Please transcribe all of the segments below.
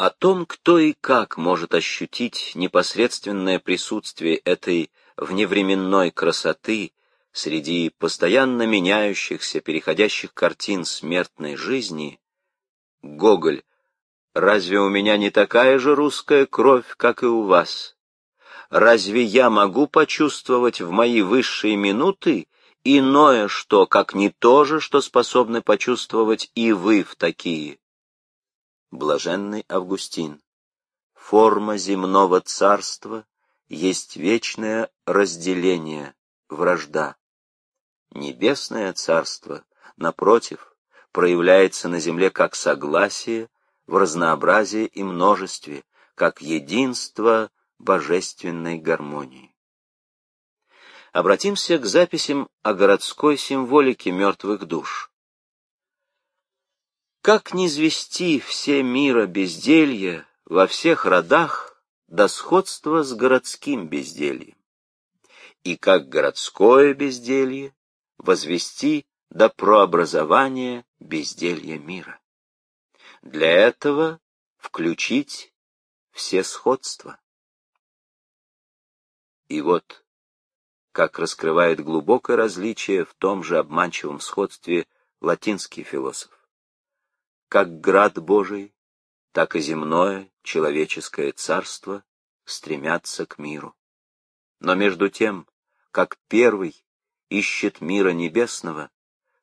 О том, кто и как может ощутить непосредственное присутствие этой вневременной красоты среди постоянно меняющихся, переходящих картин смертной жизни, Гоголь, разве у меня не такая же русская кровь, как и у вас? Разве я могу почувствовать в мои высшие минуты иное что, как не то же, что способны почувствовать и вы в такие? Блаженный Августин. Форма земного царства есть вечное разделение, вражда. Небесное царство, напротив, проявляется на земле как согласие в разнообразии и множестве, как единство божественной гармонии. Обратимся к записям о городской символике мертвых душ. Как не звести все мира безделья во всех родах до сходства с городским бездельем? И как городское безделье возвести до прообразования безделья мира. Для этого включить все сходства. И вот, как раскрывает глубокое различие в том же обманчивом сходстве латинский философ. Как град Божий, так и земное человеческое царство стремятся к миру. Но между тем, как первый ищет мира небесного,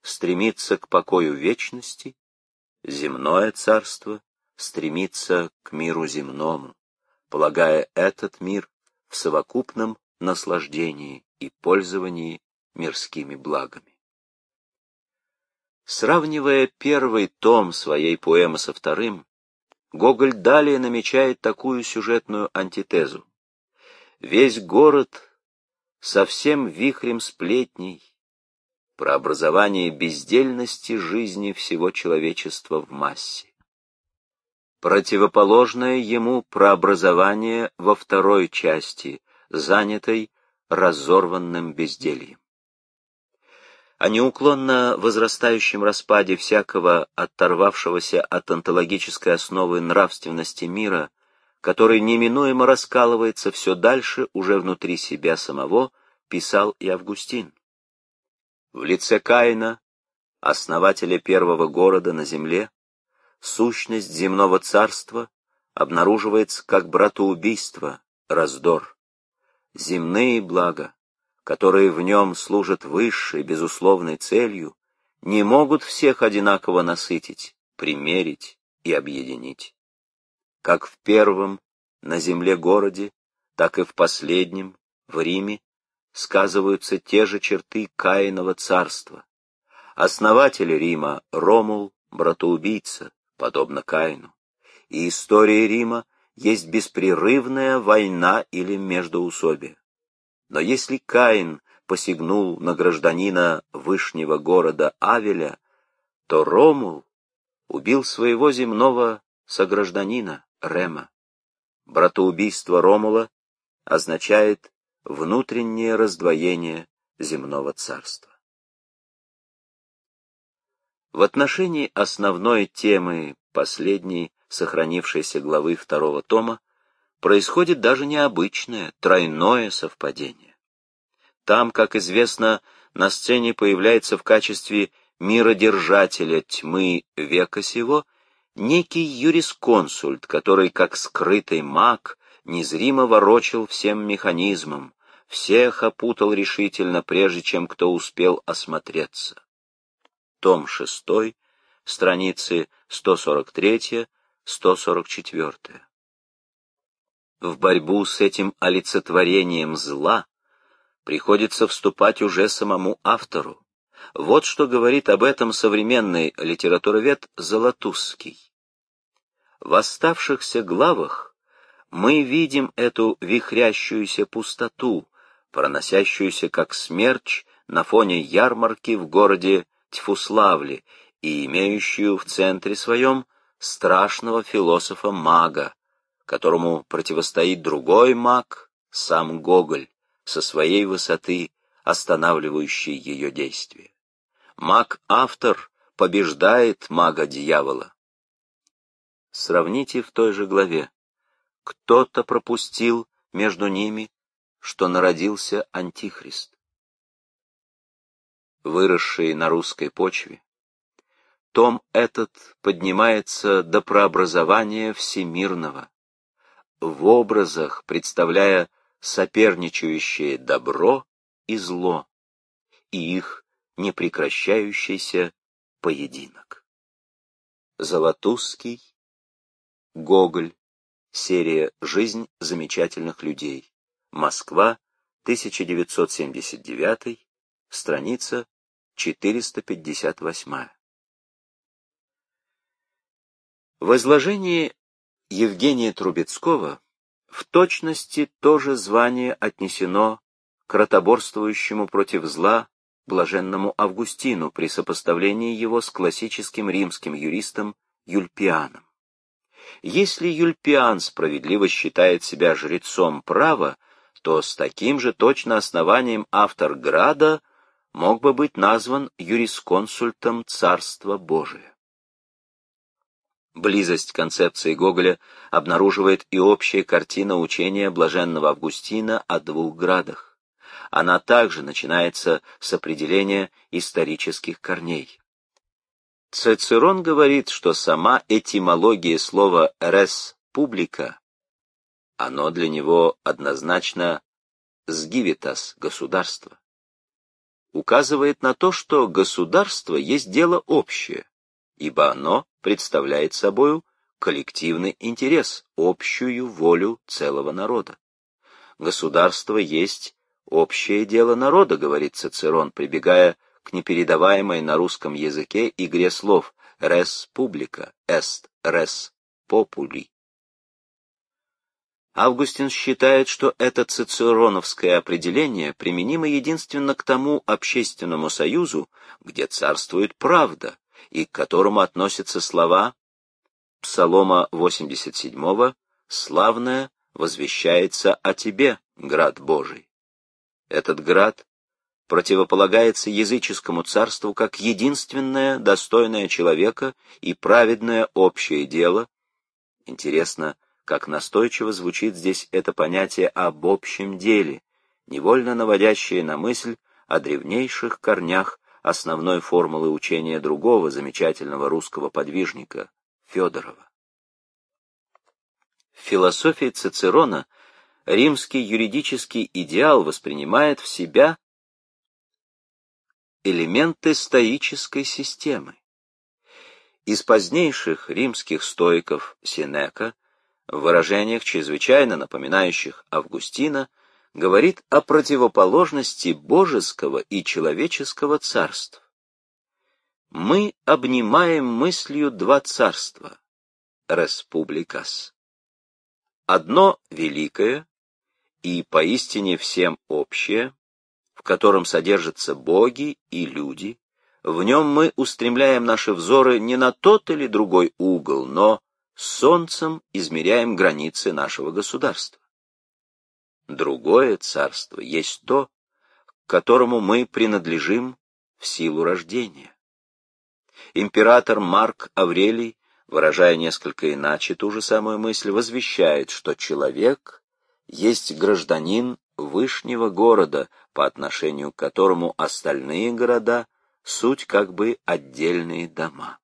стремится к покою вечности, земное царство стремится к миру земному, полагая этот мир в совокупном наслаждении и пользовании мирскими благами. Сравнивая первый том своей поэмы со вторым, Гоголь далее намечает такую сюжетную антитезу. Весь город со всем вихрем сплетней, про образование бездельности жизни всего человечества в массе. Противоположное ему прообразование во второй части, занятой разорванным бездельем. О неуклонно возрастающем распаде всякого оторвавшегося от онтологической основы нравственности мира который неминуемо раскалывается все дальше уже внутри себя самого, писал и Августин. В лице Каина, основателя первого города на земле, сущность земного царства обнаруживается как братоубийство, раздор. Земные блага, которые в нем служат высшей, безусловной целью, не могут всех одинаково насытить, примерить и объединить. Как в первом на земле городе, так и в последнем, в Риме, сказываются те же черты Каинова царства. Основатель Рима Ромул, братоубийца, подобно Каину. И история Рима есть беспрерывная война или междоусобие. Но если Каин посягнул на гражданина вышнего города Авеля, то Ромул убил своего земного согражданина, Рема. Братоубийство Ромула означает внутреннее раздвоение земного царства. В отношении основной темы последней сохранившейся главы второго тома происходит даже необычное, тройное совпадение. Там, как известно, на сцене появляется в качестве миродержателя тьмы века сего – некий юрисконсульт, который, как скрытый маг, незримо ворочил всем механизмом, всех опутал решительно, прежде чем кто успел осмотреться. Том 6, страницы 143-144. В борьбу с этим олицетворением зла приходится вступать уже самому автору. Вот что говорит об этом современный литературовед Золотузский. В оставшихся главах мы видим эту вихрящуюся пустоту, проносящуюся как смерч на фоне ярмарки в городе Тьфуславле и имеющую в центре своем страшного философа-мага, которому противостоит другой маг, сам Гоголь, со своей высоты, останавливающий ее действие. Маг-автор побеждает мага-дьявола. сравните в той же главе. Кто-то пропустил между ними, что народился Антихрист. Выросший на русской почве, том этот поднимается до прообразования всемирного, в образах представляя соперничающее добро и зло, и их непрекращающийся поединок. Золотузский, Гоголь, серия «Жизнь замечательных людей», Москва, 1979, страница 458. В изложении Евгения Трубецкого в точности то же звание отнесено к ротоборствующему против зла блаженному Августину при сопоставлении его с классическим римским юристом Юльпианом. Если Юльпиан справедливо считает себя жрецом права, то с таким же точно основанием автор Града мог бы быть назван юрисконсультом Царства Божия. Близость концепции Гоголя обнаруживает и общая картина учения блаженного Августина о двух градах. Она также начинается с определения исторических корней. Цицерон говорит, что сама этимология слова «рес публика» оно для него однозначно «сгивитас» — государство. Указывает на то, что государство есть дело общее, ибо оно представляет собою коллективный интерес, общую волю целого народа. Государство есть общее дело народа, говорит Цицерон, прибегая к непередаваемой на русском языке игре слов «res publica», «est res populi». Августин считает, что это цицероновское определение применимо единственно к тому общественному союзу, где царствует правда, и к которому относятся слова Псалома 87 «Славное возвещается о тебе, град Божий». Этот град противополагается языческому царству как единственное достойное человека и праведное общее дело. Интересно, как настойчиво звучит здесь это понятие об общем деле, невольно наводящее на мысль о древнейших корнях основной формулы учения другого замечательного русского подвижника Федорова. В философии Цицерона римский юридический идеал воспринимает в себя элементы стоической системы. Из позднейших римских стоиков Сенека в выражениях, чрезвычайно напоминающих Августина, говорит о противоположности божеского и человеческого царств. Мы обнимаем мыслью два царства — республикас. Одно великое и поистине всем общее, в котором содержатся боги и люди, в нем мы устремляем наши взоры не на тот или другой угол, но солнцем измеряем границы нашего государства. Другое царство есть то, к которому мы принадлежим в силу рождения. Император Марк Аврелий, выражая несколько иначе ту же самую мысль, возвещает, что человек есть гражданин вышнего города, по отношению к которому остальные города — суть как бы отдельные дома.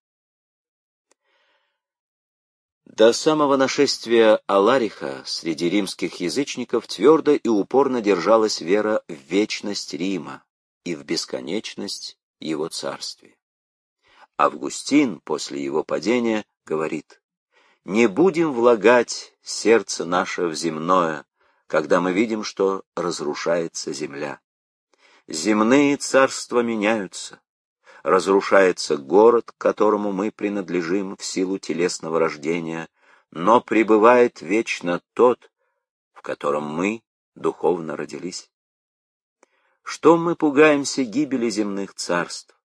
До самого нашествия Алариха среди римских язычников твердо и упорно держалась вера в вечность Рима и в бесконечность его царствия. Августин после его падения говорит, «Не будем влагать сердце наше в земное, когда мы видим, что разрушается земля. Земные царства меняются, разрушается город, которому мы принадлежим в силу телесного рождения, но пребывает вечно тот, в котором мы духовно родились. Что мы пугаемся гибели земных царств?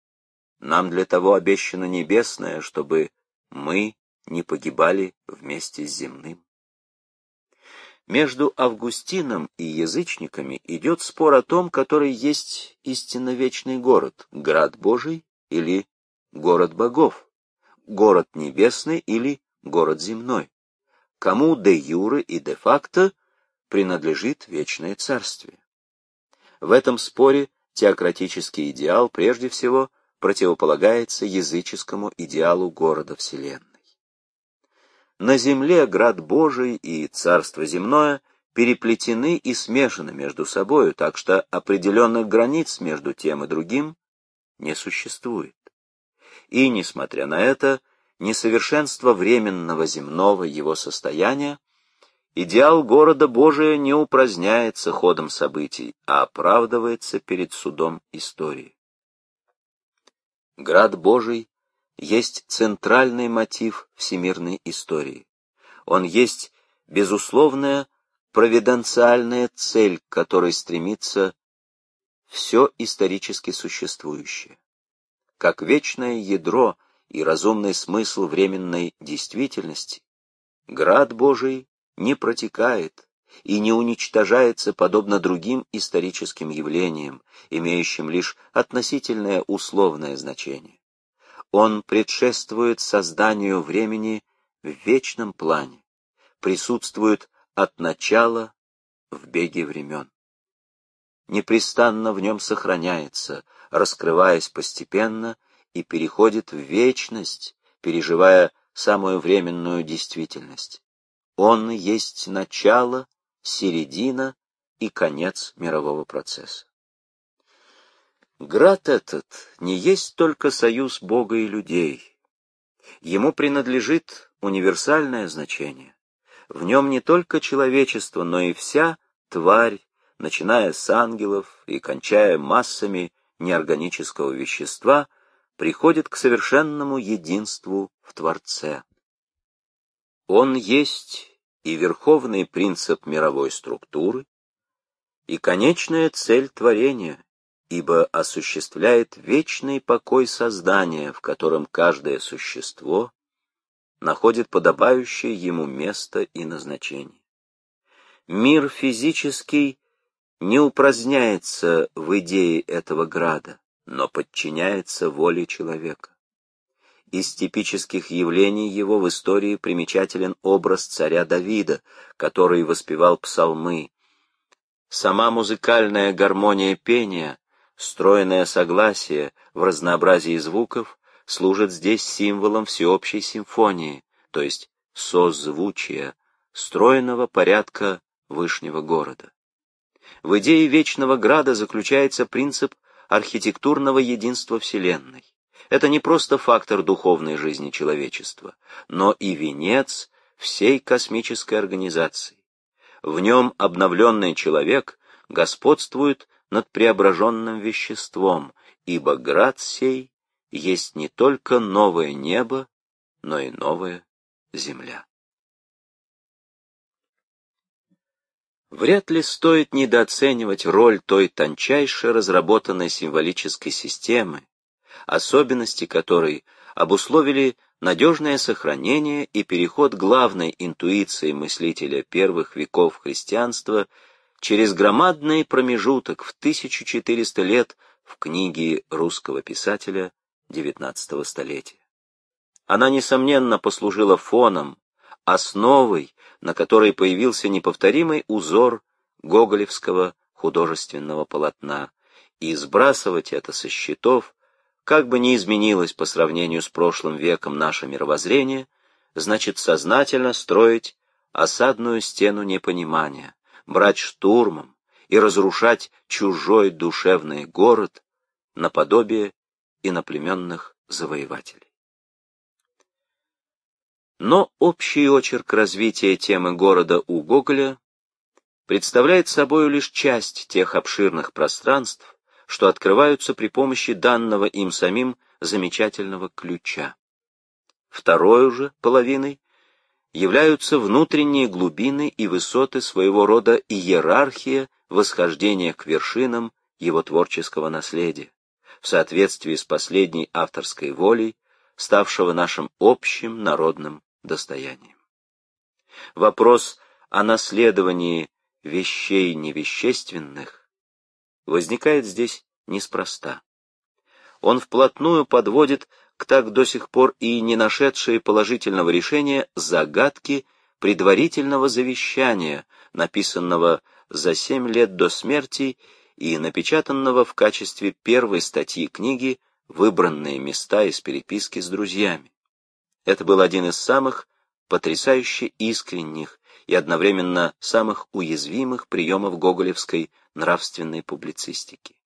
Нам для того обещано небесное, чтобы мы не погибали вместе с земным. Между Августином и язычниками идет спор о том, который есть истинно вечный город, град Божий или город богов, город небесный или город земной, кому де юре и де факто принадлежит вечное царствие. В этом споре теократический идеал прежде всего противополагается языческому идеалу города Вселенной. На земле град Божий и царство земное переплетены и смешаны между собою, так что определенных границ между тем и другим не существует. И, несмотря на это, несовершенство временного земного его состояния, идеал города Божия не упраздняется ходом событий, а оправдывается перед судом истории. Град Божий есть центральный мотив всемирной истории. Он есть безусловная провиденциальная цель, к которой стремится все исторически существующее. Как вечное ядро и разумный смысл временной действительности, град Божий не протекает и не уничтожается подобно другим историческим явлениям, имеющим лишь относительное условное значение он предшествует созданию времени в вечном плане, присутствует от начала в беге времен. Непрестанно в нем сохраняется, раскрываясь постепенно, и переходит в вечность, переживая самую временную действительность. Он есть начало, середина и конец мирового процесса. Град этот не есть только союз Бога и людей. Ему принадлежит универсальное значение. В нем не только человечество, но и вся тварь, начиная с ангелов и кончая массами неорганического вещества, приходит к совершенному единству в Творце. Он есть и верховный принцип мировой структуры, и конечная цель творения, ибо осуществляет вечный покой создания, в котором каждое существо находит подобающее ему место и назначение. Мир физический не упраздняется в идее этого града, но подчиняется воле человека. Из типических явлений его в истории примечателен образ царя Давида, который воспевал псалмы. Сама музыкальная гармония пения Стройное согласие в разнообразии звуков служит здесь символом всеобщей симфонии, то есть созвучия, стройного порядка Вышнего города. В идее Вечного Града заключается принцип архитектурного единства Вселенной. Это не просто фактор духовной жизни человечества, но и венец всей космической организации. В нем обновленный человек господствует над преображенным веществом, ибо град сей есть не только новое небо, но и новая земля. Вряд ли стоит недооценивать роль той тончайше разработанной символической системы, особенности которой обусловили надежное сохранение и переход главной интуиции мыслителя первых веков христианства через громадный промежуток в 1400 лет в книге русского писателя XIX столетия. Она, несомненно, послужила фоном, основой, на которой появился неповторимый узор гоголевского художественного полотна, и сбрасывать это со счетов, как бы ни изменилось по сравнению с прошлым веком наше мировоззрение, значит сознательно строить осадную стену непонимания, брать штурмом и разрушать чужой душевный город наподобие иноплеменных завоевателей. Но общий очерк развития темы города у Гоголя представляет собой лишь часть тех обширных пространств, что открываются при помощи данного им самим замечательного ключа. Второй же половиной являются внутренние глубины и высоты своего рода иерархия восхождения к вершинам его творческого наследия, в соответствии с последней авторской волей, ставшего нашим общим народным достоянием. Вопрос о наследовании вещей невещественных возникает здесь неспроста. Он вплотную подводит так до сих пор и не нашедшие положительного решения загадки предварительного завещания, написанного за семь лет до смерти и напечатанного в качестве первой статьи книги «Выбранные места из переписки с друзьями». Это был один из самых потрясающе искренних и одновременно самых уязвимых приемов гоголевской нравственной публицистики.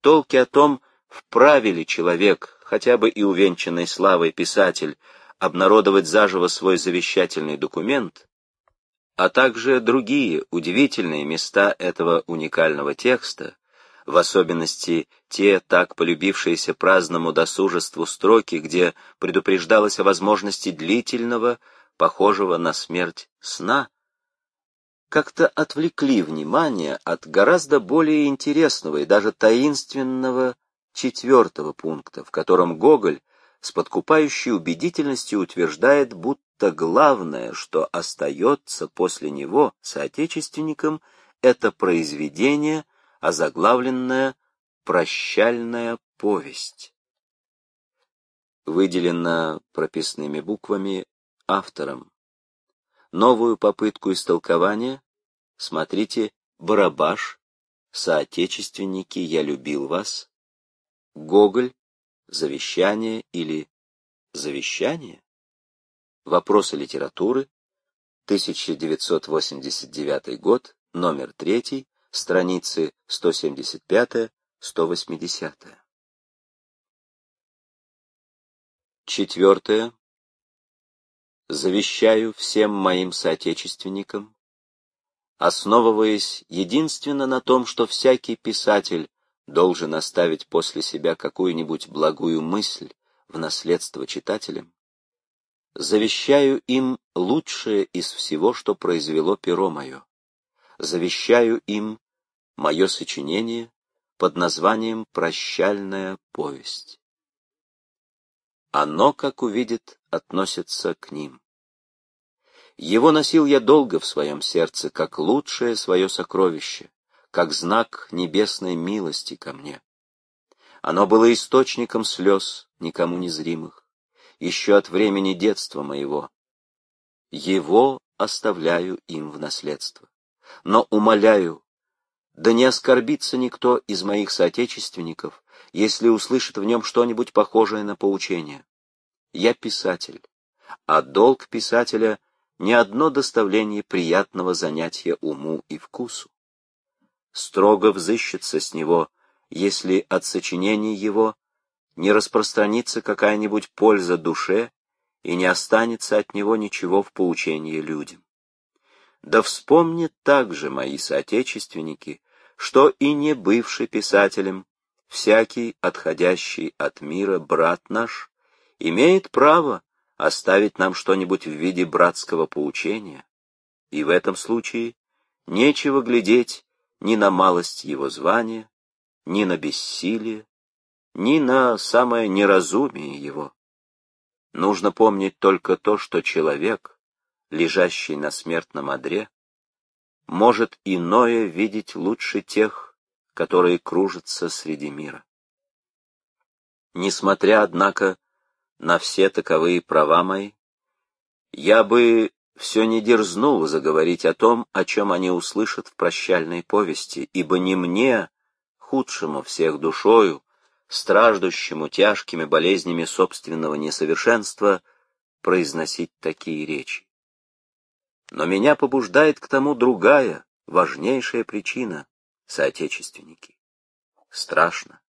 Толки о том, вправе ли человек, хотя бы и увенчанный славой писатель, обнародовать заживо свой завещательный документ, а также другие удивительные места этого уникального текста, в особенности те так полюбившиеся праздному досужеству строки, где предупреждалось о возможности длительного, похожего на смерть сна, как-то отвлекли внимание от гораздо более интересного и даже таинственного четвертого пункта, в котором Гоголь с подкупающей убедительностью утверждает, будто главное, что остается после него соотечественникам, это произведение, озаглавленное «Прощальная повесть». Выделено прописными буквами автором. Новую попытку истолкования смотрите «Барабаш», «Соотечественники, я любил вас», Гоголь, «Завещание» или «Завещание»? Вопросы литературы, 1989 год, номер 3, страницы 175-180. Четвертое. Завещаю всем моим соотечественникам, основываясь единственно на том, что всякий писатель должен оставить после себя какую-нибудь благую мысль в наследство читателям, завещаю им лучшее из всего, что произвело перо мое. Завещаю им мое сочинение под названием «Прощальная повесть». Оно, как увидит, относится к ним. Его носил я долго в своем сердце, как лучшее свое сокровище, как знак небесной милости ко мне. Оно было источником слез, никому незримых, еще от времени детства моего. Его оставляю им в наследство. Но умоляю, да не оскорбится никто из моих соотечественников, если услышит в нем что-нибудь похожее на поучение. Я писатель, а долг писателя — не одно доставление приятного занятия уму и вкусу строго взыщется с него, если от сочинений его не распространится какая-нибудь польза душе и не останется от него ничего в поучении людям. Да вспомнят также мои соотечественники, что и не бывший писателем, всякий отходящий от мира брат наш имеет право оставить нам что-нибудь в виде братского поучения, и в этом случае нечего глядеть ни на малость его звания, ни на бессилие, ни на самое неразумие его. Нужно помнить только то, что человек, лежащий на смертном одре, может иное видеть лучше тех, которые кружатся среди мира. Несмотря, однако, на все таковые права мои, я бы все не дерзнул заговорить о том, о чем они услышат в прощальной повести, ибо не мне, худшему всех душою, страждущему тяжкими болезнями собственного несовершенства, произносить такие речи. Но меня побуждает к тому другая, важнейшая причина — соотечественники. Страшно.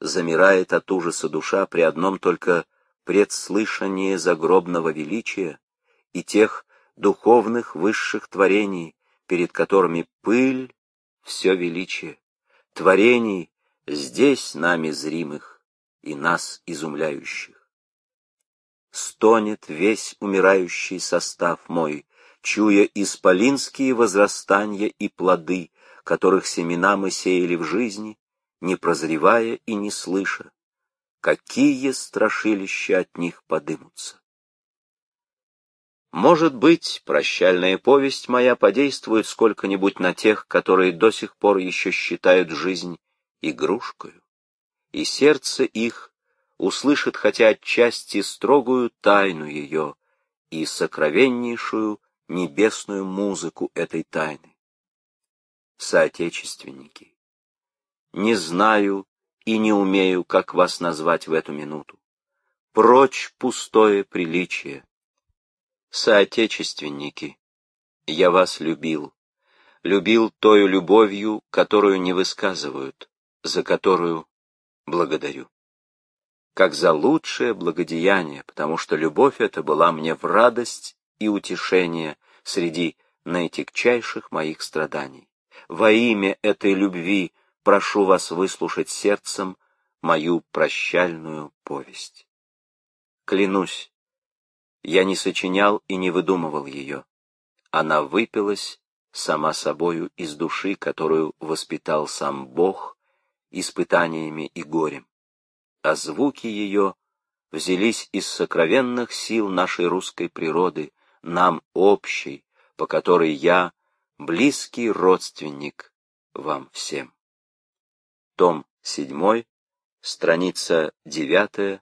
Замирает от ужаса душа при одном только предслышании загробного величия, и тех духовных высших творений, перед которыми пыль — все величие, творений здесь нами зримых и нас изумляющих. Стонет весь умирающий состав мой, чуя исполинские возрастания и плоды, которых семена мы сеяли в жизни, не прозревая и не слыша, какие страшилища от них подымутся. Может быть, прощальная повесть моя подействует сколько-нибудь на тех, которые до сих пор еще считают жизнь игрушкою, и сердце их услышит хотя отчасти строгую тайну ее и сокровеннейшую небесную музыку этой тайны. Соотечественники, не знаю и не умею, как вас назвать в эту минуту. Прочь пустое приличие. Соотечественники, я вас любил, любил тою любовью, которую не высказывают, за которую благодарю. Как за лучшее благодеяние, потому что любовь эта была мне в радость и утешение среди наитягчайших моих страданий. Во имя этой любви прошу вас выслушать сердцем мою прощальную повесть. Клянусь, я не сочинял и не выдумывал ее. Она выпилась сама собою из души, которую воспитал сам Бог испытаниями и горем. А звуки ее взялись из сокровенных сил нашей русской природы, нам общей, по которой я близкий родственник вам всем. Том 7, страница 9-11.